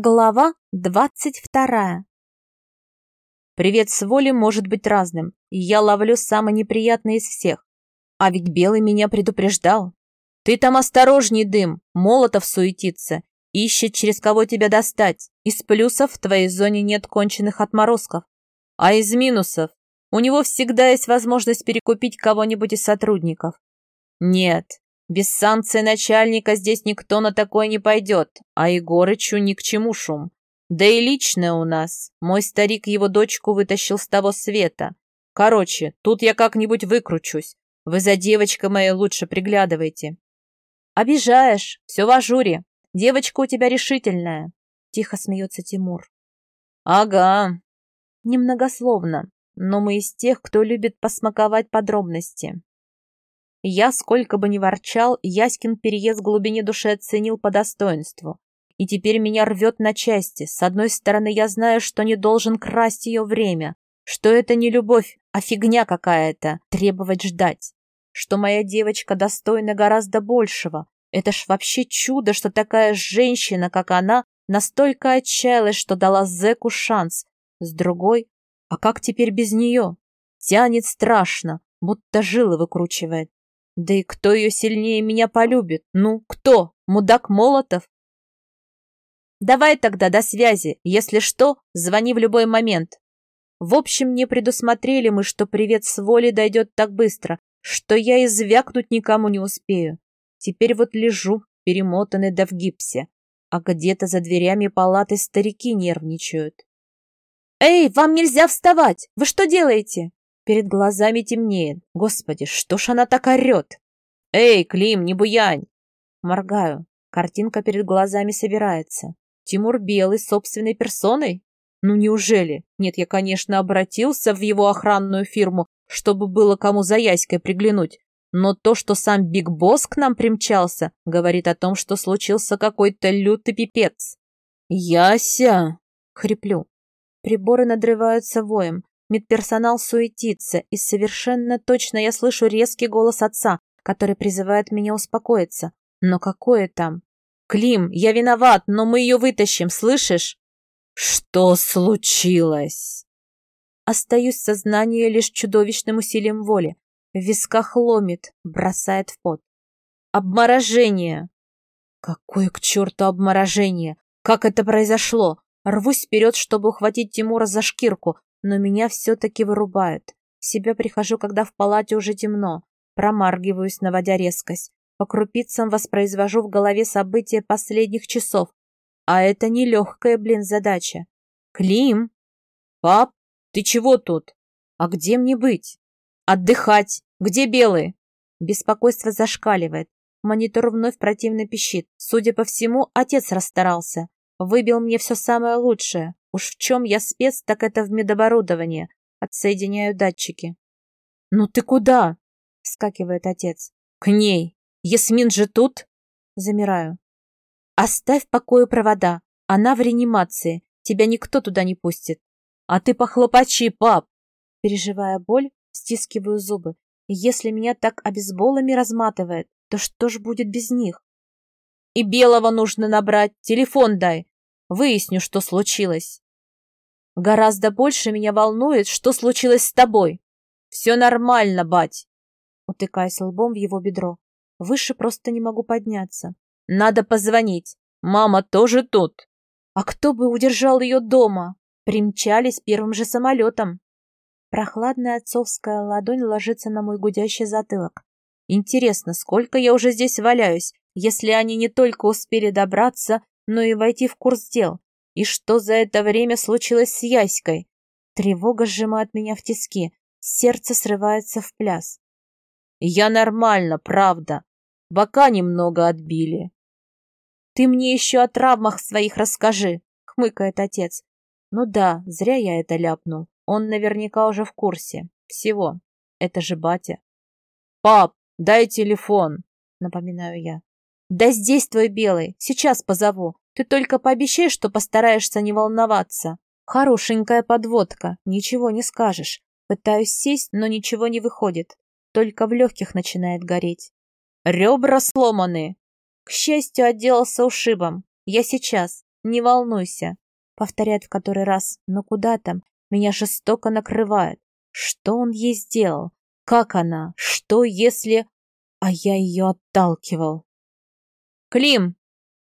Глава двадцать вторая. Привет с воли может быть разным, я ловлю самый неприятный из всех. А ведь Белый меня предупреждал. Ты там осторожней, дым, Молотов суетится, ищет, через кого тебя достать. Из плюсов в твоей зоне нет конченых отморозков. А из минусов у него всегда есть возможность перекупить кого-нибудь из сотрудников. Нет, без санкции начальника здесь никто на такое не пойдет, а Егорычу ни к чему шум. Да и личное у нас. Мой старик его дочку вытащил с того света. Короче, тут я как-нибудь выкручусь. Вы за девочкой моей лучше приглядывайте. Обижаешь, все в ажуре. Девочка у тебя решительная. Тихо смеется Тимур. Ага. Немногословно, но мы из тех, кто любит посмаковать подробности. Я, сколько бы ни ворчал, Яськин переезд в глубине души оценил по достоинству. И теперь меня рвет на части. С одной стороны, я знаю, что не должен красть ее время, что это не любовь, а фигня какая-то, требовать ждать. Что моя девочка достойна гораздо большего. Это ж вообще чудо, что такая женщина, как она, настолько отчаялась, что дала зэку шанс. С другой, а как теперь без нее? Тянет страшно, будто жилы выкручивает. Да и кто ее сильнее меня полюбит? Ну, кто? Мудак Молотов? Давай тогда до связи. Если что, звони в любой момент. В общем, не предусмотрели мы, что привет с воли дойдет так быстро, что я и звякнуть никому не успею. Теперь вот лежу, перемотанный да в гипсе, а где-то за дверями палаты старики нервничают. «Эй, вам нельзя вставать! Вы что делаете?» Перед глазами темнеет. Господи, что ж она так орет? Эй, Клим, не буянь! Моргаю. Картинка перед глазами собирается. Тимур Белый собственной персоной? Ну неужели? Нет, я, конечно, обратился в его охранную фирму, чтобы было кому за Яськой приглянуть. Но то, что сам Биг Босс к нам примчался, говорит о том, что случился какой-то лютый пипец. «Яся!» — хриплю. Приборы надрываются воем. Медперсонал суетится, и совершенно точно я слышу резкий голос отца, который призывает меня успокоиться. Но какое там? «Клим, я виноват, но мы ее вытащим, слышишь?» «Что случилось?» Остаюсь в сознании лишь чудовищным усилием воли. В висках ломит, бросает в пот. «Обморожение!» «Какое к черту обморожение? Как это произошло?» Рвусь вперед, чтобы ухватить Тимура за шкирку, но меня все-таки вырубают. В себя прихожу, когда в палате уже темно. Промаргиваюсь, наводя резкость. По крупицам воспроизвожу в голове события последних часов. А это нелегкая, блин, задача. Клим? Пап, ты чего тут? А где мне быть? Отдыхать. Где белые? Беспокойство зашкаливает. Монитор вновь противно пищит. Судя по всему, отец расстарался. Выбил мне все самое лучшее. Уж в чем я спец, так это в медоборудовании. Отсоединяю датчики. «Ну ты куда?» — скакивает отец. «К ней. Ясмин же тут?» Замираю. «Оставь в покое провода. Она в реанимации. Тебя никто туда не пустит. А ты похлопочи, пап!» Переживая боль, стискиваю зубы. Если меня так обезболами разматывает, то что ж будет без них? И белого нужно набрать. Телефон дай. Выясню, что случилось. Гораздо больше меня волнует, что случилось с тобой. Все нормально, бать. Утыкаясь лбом в его бедро. Выше просто не могу подняться. Надо позвонить. Мама тоже тут. А кто бы удержал ее дома? Примчались первым же самолетом. Прохладная отцовская ладонь ложится на мой гудящий затылок. Интересно, сколько я уже здесь валяюсь, если они не только успели добраться, но и войти в курс дел. И что за это время случилось с Яськой? Тревога сжимает меня в тиски, сердце срывается в пляс. Я нормально, правда. Бока немного отбили. Ты мне еще о травмах своих расскажи, хмыкает отец. Ну да, зря я это ляпнул. Он наверняка уже в курсе. Всего. Это же батя. Пап, дай телефон, напоминаю я. Да здесь твой белый, сейчас позову. Ты только пообещай, что постараешься не волноваться. Хорошенькая подводка, ничего не скажешь. Пытаюсь сесть, но ничего не выходит. Только в легких начинает гореть. Ребра сломаны. К счастью, отделался ушибом. Я сейчас. Не волнуйся. Повторяет в который раз. Но куда там? Меня жестоко накрывает. Что он ей сделал? Как она? Что если... А я ее отталкивал. Клим!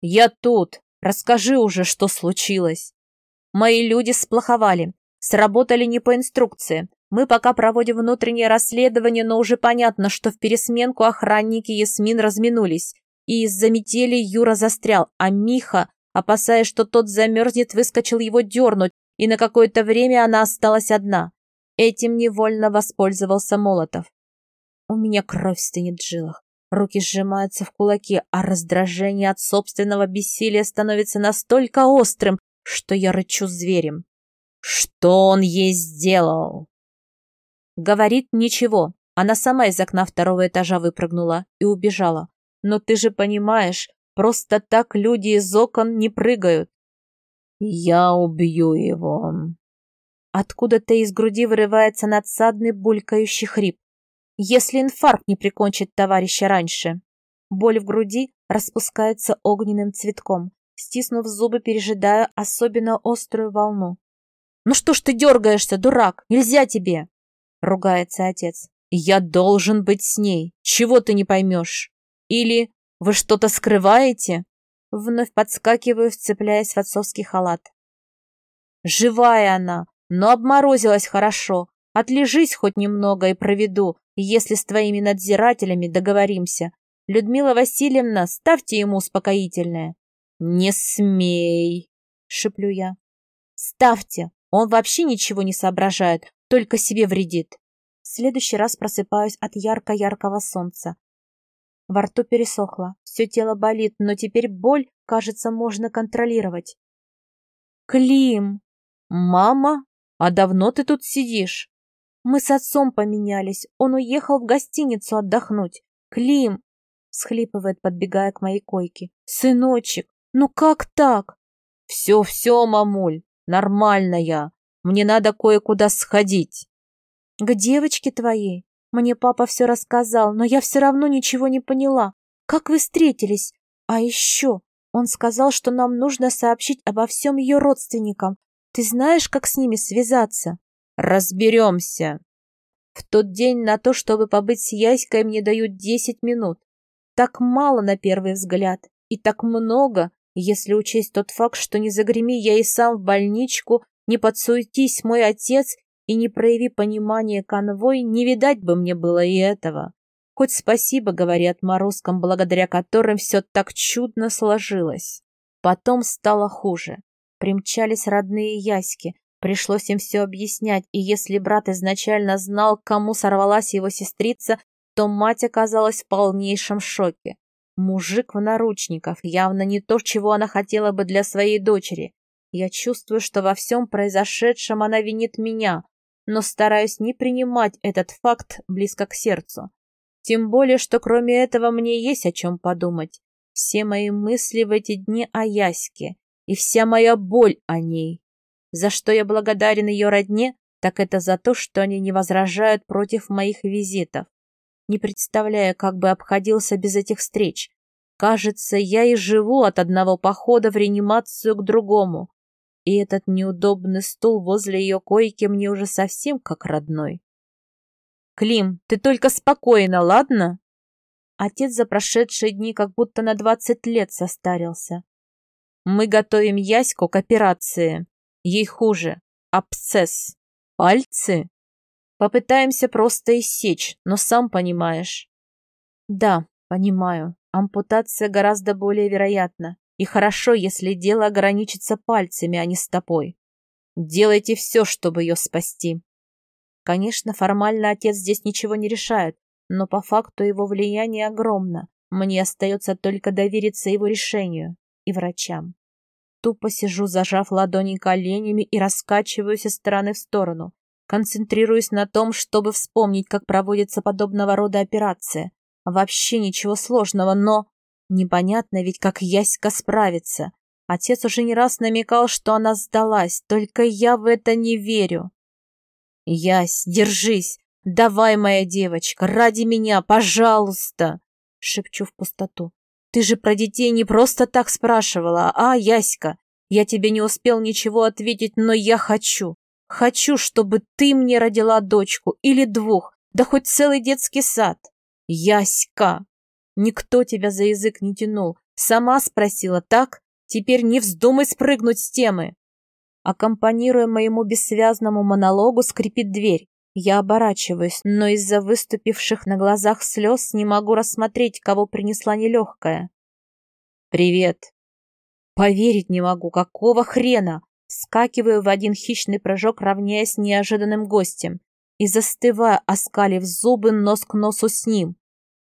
Я тут. Расскажи уже, что случилось. Мои люди сплоховали. Сработали не по инструкции. Мы пока проводим внутреннее расследование, но уже понятно, что в пересменку охранники Ясмин разминулись. И из-за метели Юра застрял, а Миха, опасаясь, что тот замерзнет, выскочил его дернуть, и на какое-то время она осталась одна. Этим невольно воспользовался Молотов. У меня кровь стынет в жилах. Руки сжимаются в кулаки, а раздражение от собственного бессилия становится настолько острым, что я рычу зверем. Что он ей сделал? Говорит ничего. Она сама из окна второго этажа выпрыгнула и убежала. Но ты же понимаешь, просто так люди из окон не прыгают. Я убью его. Откуда-то из груди вырывается надсадный булькающий хрип. Если инфаркт не прикончит товарища раньше. Боль в груди распускается огненным цветком, стиснув зубы, пережидая особенно острую волну. «Ну что ж ты дергаешься, дурак? Нельзя тебе!» — ругается отец. «Я должен быть с ней. Чего ты не поймешь? Или вы что-то скрываете?» Вновь подскакиваю, вцепляясь в отцовский халат. «Живая она, но обморозилась хорошо. Отлежись хоть немного и проведу, если с твоими надзирателями договоримся. Людмила Васильевна, ставьте ему успокоительное». «Не смей!» — шеплю я. «Ставьте, он вообще ничего не соображает, только себе вредит. В следующий раз просыпаюсь от ярко-яркого солнца. Во рту пересохло, все тело болит, но теперь боль, кажется, можно контролировать. «Клим! Мама, а давно ты тут сидишь?» «Мы с отцом поменялись, он уехал в гостиницу отдохнуть. Клим!» схлипывает, подбегая к моей койке. «Сыночек, ну как так?» «Все-все, мамуль, Нормально я. Мне надо кое-куда сходить. К девочке твоей. Мне папа все рассказал, но я все равно ничего не поняла. Как вы встретились? А еще он сказал, что нам нужно сообщить обо всем ее родственникам. Ты знаешь, как с ними связаться? Разберемся. В тот день на то, чтобы побыть с Яськой, мне дают десять минут. Так мало на первый взгляд и так много, если учесть тот факт, что не загреми я и сам в больничку, не подсуетись мой отец и не прояви понимания конвой, не видать бы мне было и этого. Хоть спасибо, говорят морозкам, благодаря которым все так чудно сложилось. Потом стало хуже. Примчались родные яськи, пришлось им все объяснять, и если брат изначально знал, кому сорвалась его сестрица, то мать оказалась в полнейшем шоке. Мужик в наручниках, явно не то, чего она хотела бы для своей дочери. Я чувствую, что во всем произошедшем она винит меня, но стараюсь не принимать этот факт близко к сердцу. Тем более, что кроме этого мне есть о чем подумать. Все мои мысли в эти дни о Яське, и вся моя боль о ней. За что я благодарен ее родне, так это за то, что они не возражают против моих визитов не представляя, как бы обходился без этих встреч. Кажется, я и живу от одного похода в реанимацию к другому. И этот неудобный стул возле ее койки мне уже совсем как родной. «Клим, ты только спокойно, ладно?» Отец за прошедшие дни как будто на двадцать лет состарился. «Мы готовим Яську к операции. Ей хуже. Абсцесс. Пальцы?» Попытаемся просто иссечь, но сам понимаешь. Да, понимаю. Ампутация гораздо более вероятна. И хорошо, если дело ограничится пальцами, а не стопой. Делайте все, чтобы ее спасти. Конечно, формально отец здесь ничего не решает, но по факту его влияние огромно. Мне остается только довериться его решению и врачам. Тупо сижу, зажав ладони коленями и раскачиваюсь из стороны в сторону. Концентрируюсь на том, чтобы вспомнить, как проводится подобного рода операция. Вообще ничего сложного, но... Непонятно ведь, как Яська справится. Отец уже не раз намекал, что она сдалась, только я в это не верю. «Ясь, держись! Давай, моя девочка, ради меня, пожалуйста!» Шепчу в пустоту. «Ты же про детей не просто так спрашивала, а, Яська? Я тебе не успел ничего ответить, но я хочу. Хочу, чтобы ты мне родила дочку или двух, да хоть целый детский сад. Яська! Никто тебя за язык не тянул. Сама спросила, так? Теперь не вздумай спрыгнуть с темы. Аккомпанируя моему бессвязному монологу, скрипит дверь. Я оборачиваюсь, но из-за выступивших на глазах слез не могу рассмотреть, кого принесла нелегкая. «Привет!» Поверить не могу, какого хрена? Скакиваю в один хищный прыжок, равняясь неожиданным гостем, и застываю, оскалив зубы нос к носу с ним.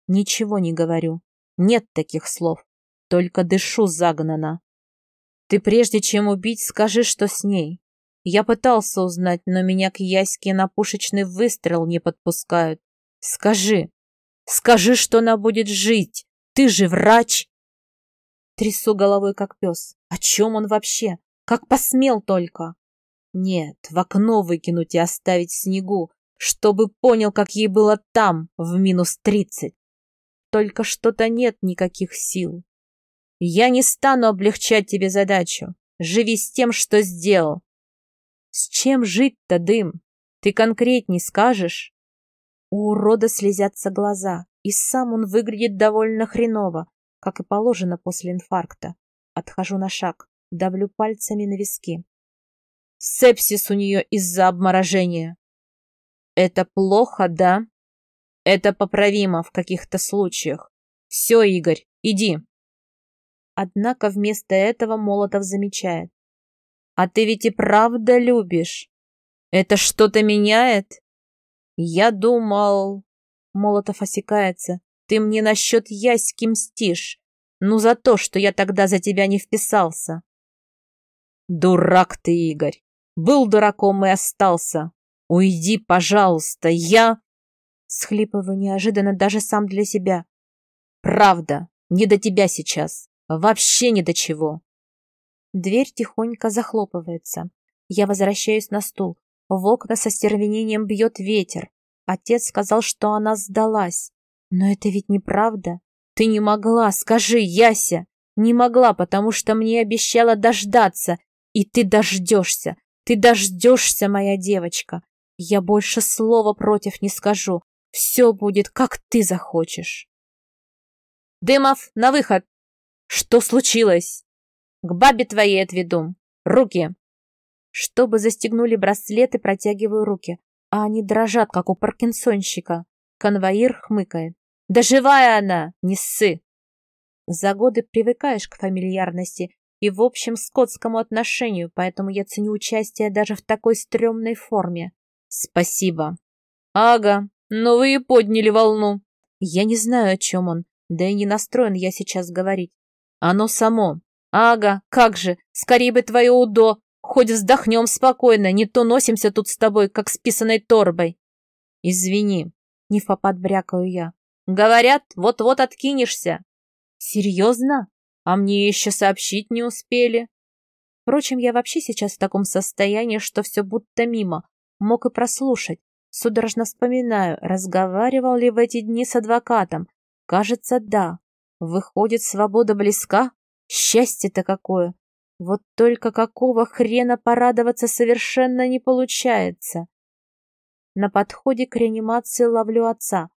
Ничего не говорю. Нет таких слов. Только дышу загнано. Ты прежде чем убить, скажи, что с ней. Я пытался узнать, но меня к Яське на пушечный выстрел не подпускают. Скажи. Скажи, что она будет жить. Ты же врач. Трясу головой, как пес. О чем он вообще? Как посмел только? Нет, в окно выкинуть и оставить снегу, чтобы понял, как ей было там, в минус тридцать. Только что-то нет никаких сил. Я не стану облегчать тебе задачу. Живи с тем, что сделал. С чем жить-то, дым? Ты конкретней скажешь? У урода слезятся глаза, и сам он выглядит довольно хреново, как и положено после инфаркта. Отхожу на шаг, давлю пальцами на виски. Сепсис у нее из-за обморожения. Это плохо, да? Это поправимо в каких-то случаях. Все, Игорь, иди. Однако вместо этого Молотов замечает. «А ты ведь и правда любишь. Это что-то меняет?» «Я думал...» Молотов осекается. «Ты мне насчет Яськи мстишь. Ну, за то, что я тогда за тебя не вписался». «Дурак ты, Игорь. Был дураком и остался. Уйди, пожалуйста, я...» Схлипываю неожиданно даже сам для себя. «Правда, не до тебя сейчас. Вообще ни до чего. Дверь тихонько захлопывается. Я возвращаюсь на стул. В окна со стервенением бьет ветер. Отец сказал, что она сдалась. Но это ведь неправда. Ты не могла, скажи, Яся. Не могла, потому что мне обещала дождаться. И ты дождешься. Ты дождешься, моя девочка. Я больше слова против не скажу. Все будет, как ты захочешь. Дымов, на выход! Что случилось? К бабе твоей отведу. Руки. Чтобы застегнули браслеты, протягиваю руки, а они дрожат, как у паркинсонщика. Конвоир хмыкает. Да живая она, не ссы. За годы привыкаешь к фамильярности и, в общем, скотскому отношению, поэтому я ценю участие даже в такой стрёмной форме. Спасибо. Ага, ну вы и подняли волну. Я не знаю, о чем он, да и не настроен я сейчас говорить. Оно само. Ага, как же, скорее бы твое удо. Хоть вздохнем спокойно, не то носимся тут с тобой, как с писаной торбой. Извини, не брякаю я. Говорят, вот-вот откинешься. Серьезно? А мне еще сообщить не успели. Впрочем, я вообще сейчас в таком состоянии, что все будто мимо. Мог и прослушать. Судорожно вспоминаю, разговаривал ли в эти дни с адвокатом. Кажется, да. Выходит, свобода близка? Счастье-то какое! Вот только какого хрена порадоваться совершенно не получается. На подходе к реанимации ловлю отца.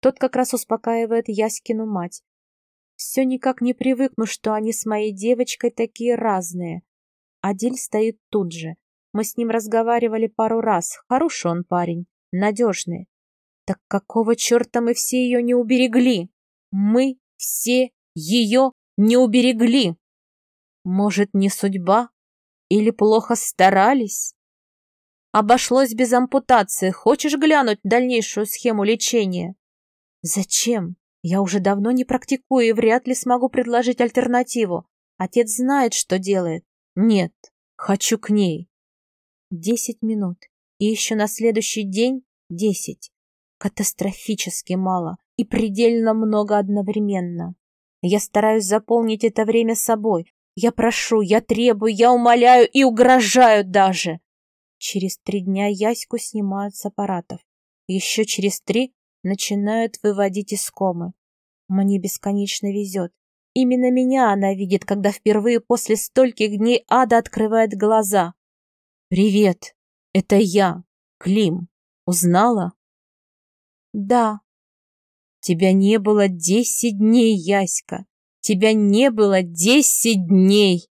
Тот как раз успокаивает Яськину мать. Все никак не привыкну, что они с моей девочкой такие разные. Адиль стоит тут же. Мы с ним разговаривали пару раз. Хороший он парень, надежный. Так какого черта мы все ее не уберегли? Мы все ее не уберегли. Может, не судьба? Или плохо старались? Обошлось без ампутации. Хочешь глянуть дальнейшую схему лечения? Зачем? Я уже давно не практикую и вряд ли смогу предложить альтернативу. Отец знает, что делает. Нет, хочу к ней. Десять минут. И еще на следующий день десять. Катастрофически мало и предельно много одновременно. Я стараюсь заполнить это время собой. Я прошу, я требую, я умоляю и угрожаю даже. Через три дня Яську снимают с аппаратов. Еще через три начинают выводить из комы. Мне бесконечно везет. Именно меня она видит, когда впервые после стольких дней ада открывает глаза. «Привет, это я, Клим. Узнала?» «Да». «Тебя не было десять дней, Яська. Тебя не было десять дней!»